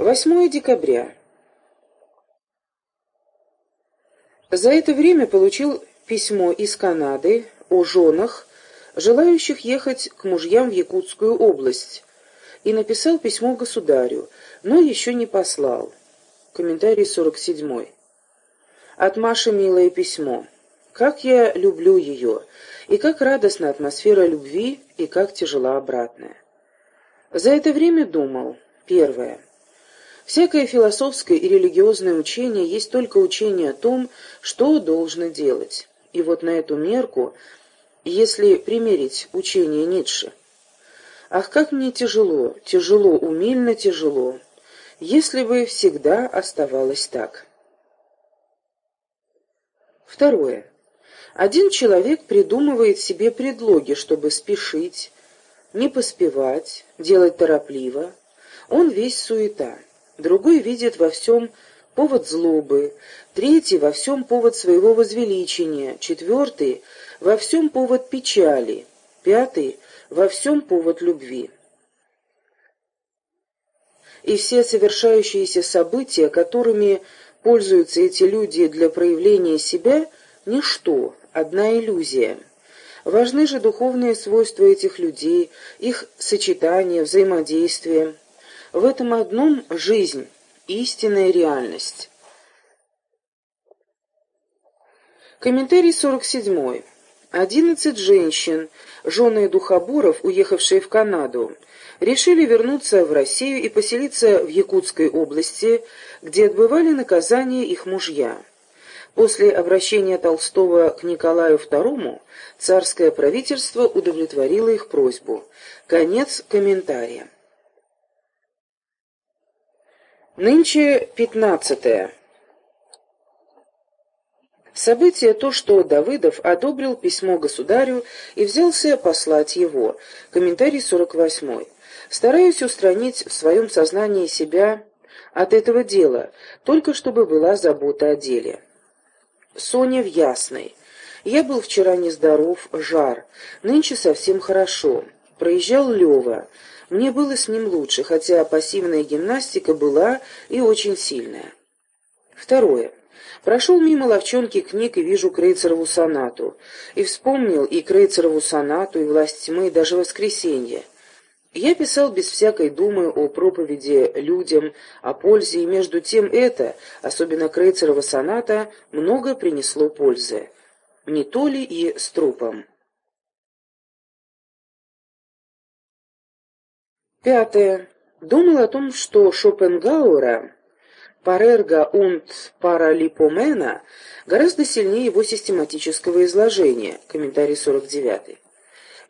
8 декабря. За это время получил письмо из Канады о женах, желающих ехать к мужьям в Якутскую область, и написал письмо государю, но еще не послал. Комментарий 47. От Маши милое письмо. Как я люблю ее, и как радостна атмосфера любви, и как тяжела обратная. За это время думал. Первое. Всякое философское и религиозное учение есть только учение о том, что должно делать. И вот на эту мерку, если примерить учение Ницше. Ах, как мне тяжело, тяжело, умильно тяжело, если бы всегда оставалось так. Второе. Один человек придумывает себе предлоги, чтобы спешить, не поспевать, делать торопливо. Он весь суета другой видит во всем повод злобы, третий во всем повод своего возвеличения, четвертый во всем повод печали, пятый во всем повод любви. И все совершающиеся события, которыми пользуются эти люди для проявления себя, ничто, одна иллюзия. Важны же духовные свойства этих людей, их сочетание, взаимодействие – в этом одном жизнь, истинная реальность. Комментарий 47. Одиннадцать женщин, жены духоборов, уехавшие в Канаду, решили вернуться в Россию и поселиться в Якутской области, где отбывали наказание их мужья. После обращения Толстого к Николаю II царское правительство удовлетворило их просьбу. Конец комментария. Нынче пятнадцатое. Событие то, что Давыдов одобрил письмо государю и взялся послать его. Комментарий 48. Стараюсь устранить в своем сознании себя от этого дела, только чтобы была забота о деле. Соня в Ясной. Я был вчера нездоров, жар, нынче совсем хорошо. Проезжал Лева. Мне было с ним лучше, хотя пассивная гимнастика была и очень сильная. Второе. Прошел мимо ловчонки книг и вижу Крейцерову сонату. И вспомнил и Крейцерову сонату, и «Власть тьмы», и даже «Воскресенье». Я писал без всякой думы о проповеди людям, о пользе, и между тем это, особенно Крейцерова соната, много принесло пользы. Не то ли и с трупом. Пятое. Думал о том, что Шопенгауэра «Парерга und Паралипомена» гораздо сильнее его систематического изложения. Комментарий 49.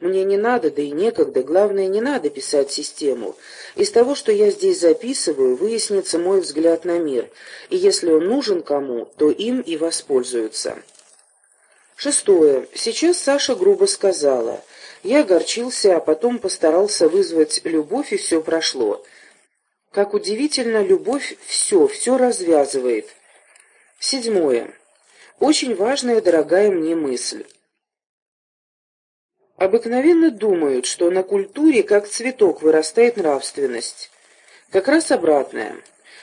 Мне не надо, да и некогда, главное, не надо писать систему. Из того, что я здесь записываю, выяснится мой взгляд на мир, и если он нужен кому, то им и воспользуются. Шестое. Сейчас Саша грубо сказала – я огорчился, а потом постарался вызвать любовь, и все прошло. Как удивительно, любовь все, все развязывает. Седьмое. Очень важная, дорогая мне мысль. Обыкновенно думают, что на культуре, как цветок, вырастает нравственность. Как раз обратное.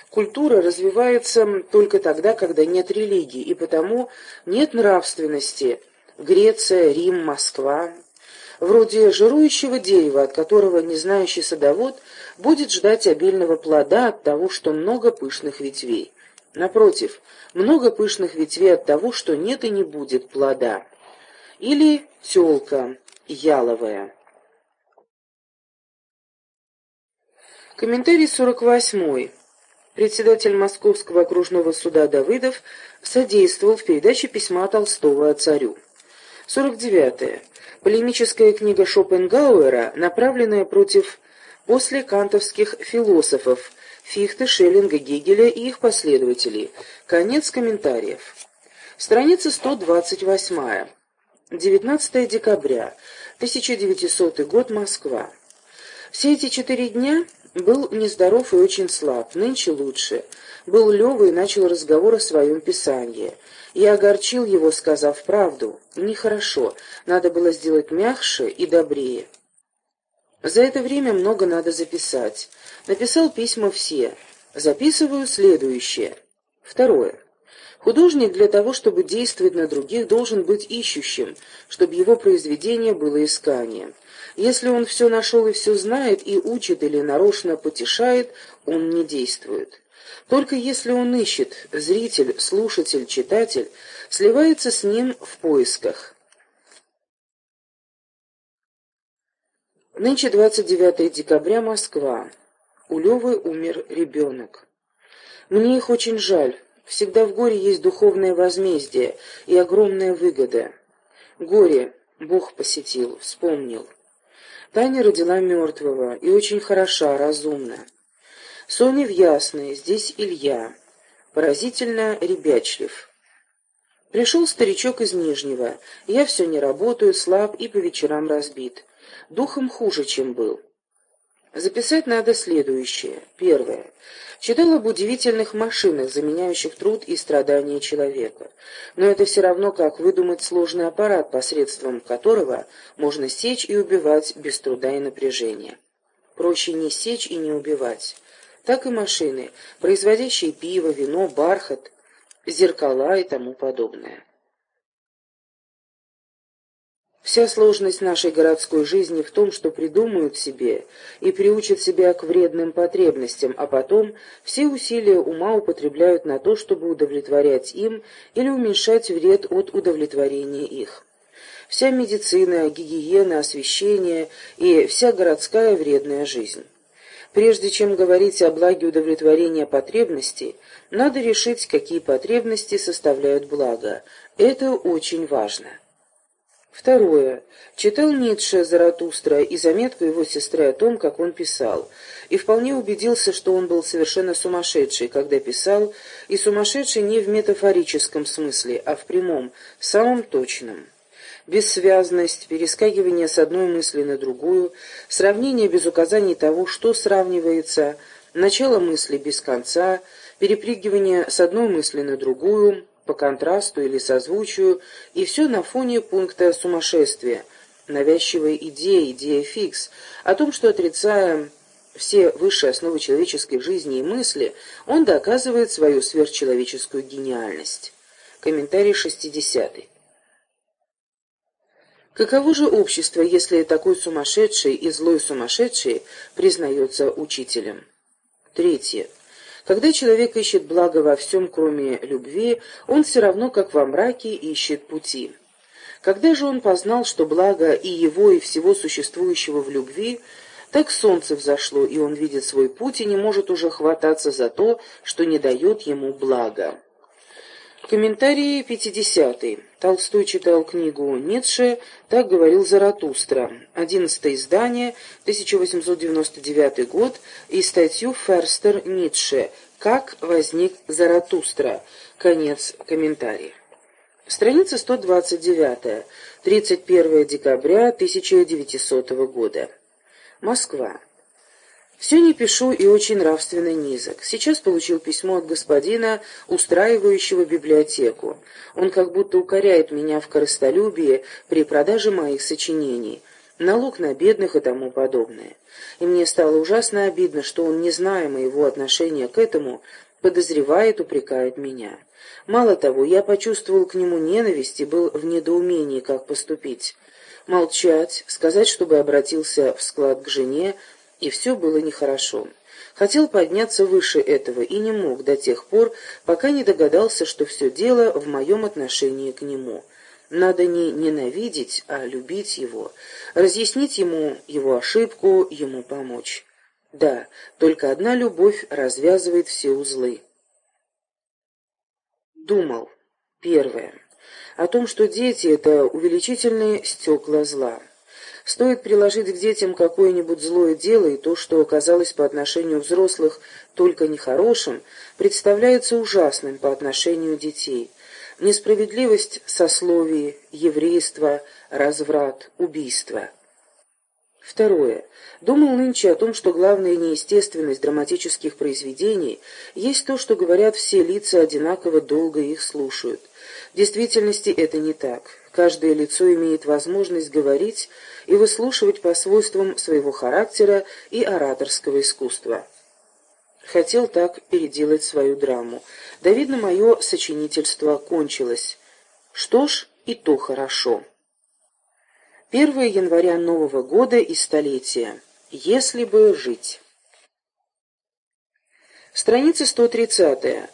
Культура развивается только тогда, когда нет религии, и потому нет нравственности. Греция, Рим, Москва, вроде жирующего дерева, от которого незнающий садовод будет ждать обильного плода от того, что много пышных ветвей. Напротив, много пышных ветвей от того, что нет и не будет плода. Или тёлка яловая. Комментарий 48. Председатель Московского окружного суда Давыдов содействовал в передаче письма Толстого царю. 49. Полемическая книга Шопенгауэра, направленная против послекантовских философов Фихте, Шеллинга, Гегеля и их последователей. Конец комментариев. Страница 128. 19 декабря. 1900 год. Москва. Все эти четыре дня был нездоров и очень слаб, нынче лучше. Был Лёва и начал разговор о своем писании. Я огорчил его, сказав правду. Нехорошо, надо было сделать мягче и добрее. За это время много надо записать. Написал письма все. Записываю следующее. Второе. Художник для того, чтобы действовать на других, должен быть ищущим, чтобы его произведение было исканием. Если он все нашел и все знает, и учит или нарочно потешает, он не действует. Только если он ищет, зритель, слушатель, читатель сливается с ним в поисках. Нынче 29 декабря, Москва. У Левы умер ребенок. Мне их очень жаль. Всегда в горе есть духовное возмездие и огромная выгода. Горе Бог посетил, вспомнил. Таня родила мертвого и очень хороша, разумна. Соня в Ясной, здесь Илья. Поразительно ребячлив. Пришел старичок из Нижнего. Я все не работаю, слаб и по вечерам разбит. Духом хуже, чем был. Записать надо следующее. Первое. Читал об удивительных машинах, заменяющих труд и страдания человека. Но это все равно, как выдумать сложный аппарат, посредством которого можно сечь и убивать без труда и напряжения. Проще не сечь и не убивать так и машины, производящие пиво, вино, бархат, зеркала и тому подобное. Вся сложность нашей городской жизни в том, что придумают себе и приучат себя к вредным потребностям, а потом все усилия ума употребляют на то, чтобы удовлетворять им или уменьшать вред от удовлетворения их. Вся медицина, гигиена, освещение и вся городская вредная жизнь. Прежде чем говорить о благе удовлетворения потребностей, надо решить, какие потребности составляют благо. Это очень важно. Второе. Читал Ницше Заратустра и заметку его сестры о том, как он писал, и вполне убедился, что он был совершенно сумасшедший, когда писал, и сумасшедший не в метафорическом смысле, а в прямом, самом точном бессвязность, перескакивание с одной мысли на другую, сравнение без указаний того, что сравнивается, начало мысли без конца, перепрыгивание с одной мысли на другую, по контрасту или созвучию, и все на фоне пункта сумасшествия, навязчивой идеи, идея фикс, о том, что, отрицая все высшие основы человеческой жизни и мысли, он доказывает свою сверхчеловеческую гениальность. Комментарий 60. Каково же общество, если такой сумасшедший и злой сумасшедший признается учителем? Третье. Когда человек ищет благо во всем, кроме любви, он все равно, как во мраке, ищет пути. Когда же он познал, что благо и его, и всего существующего в любви, так солнце взошло, и он видит свой путь и не может уже хвататься за то, что не дает ему блага. Комментарий 50. Толстой читал книгу Ницше «Так говорил Заратустра», 11 издание, 1899 год, и статью Ферстер Ницше «Как возник Заратустра», конец комментария. Страница 129, 31 декабря 1900 года. Москва. Все не пишу и очень нравственно низок. Сейчас получил письмо от господина, устраивающего библиотеку. Он как будто укоряет меня в корыстолюбии при продаже моих сочинений, налог на бедных и тому подобное. И мне стало ужасно обидно, что он, не зная моего отношения к этому, подозревает, упрекает меня. Мало того, я почувствовал к нему ненависть и был в недоумении, как поступить. Молчать, сказать, чтобы обратился в склад к жене, и все было нехорошо. Хотел подняться выше этого и не мог до тех пор, пока не догадался, что все дело в моем отношении к нему. Надо не ненавидеть, а любить его, разъяснить ему его ошибку, ему помочь. Да, только одна любовь развязывает все узлы. Думал. Первое. О том, что дети — это увеличительные стекла зла. Стоит приложить к детям какое-нибудь злое дело, и то, что оказалось по отношению взрослых только нехорошим, представляется ужасным по отношению детей. Несправедливость сословий, еврейство, разврат, убийство. Второе. Думал нынче о том, что главная неестественность драматических произведений есть то, что говорят все лица одинаково долго их слушают. В действительности это не так. Каждое лицо имеет возможность говорить и выслушивать по свойствам своего характера и ораторского искусства. хотел так переделать свою драму. Да, видно, мое сочинительство кончилось. Что ж, и то хорошо. 1 января Нового года и столетия. Если бы жить. Страница 130.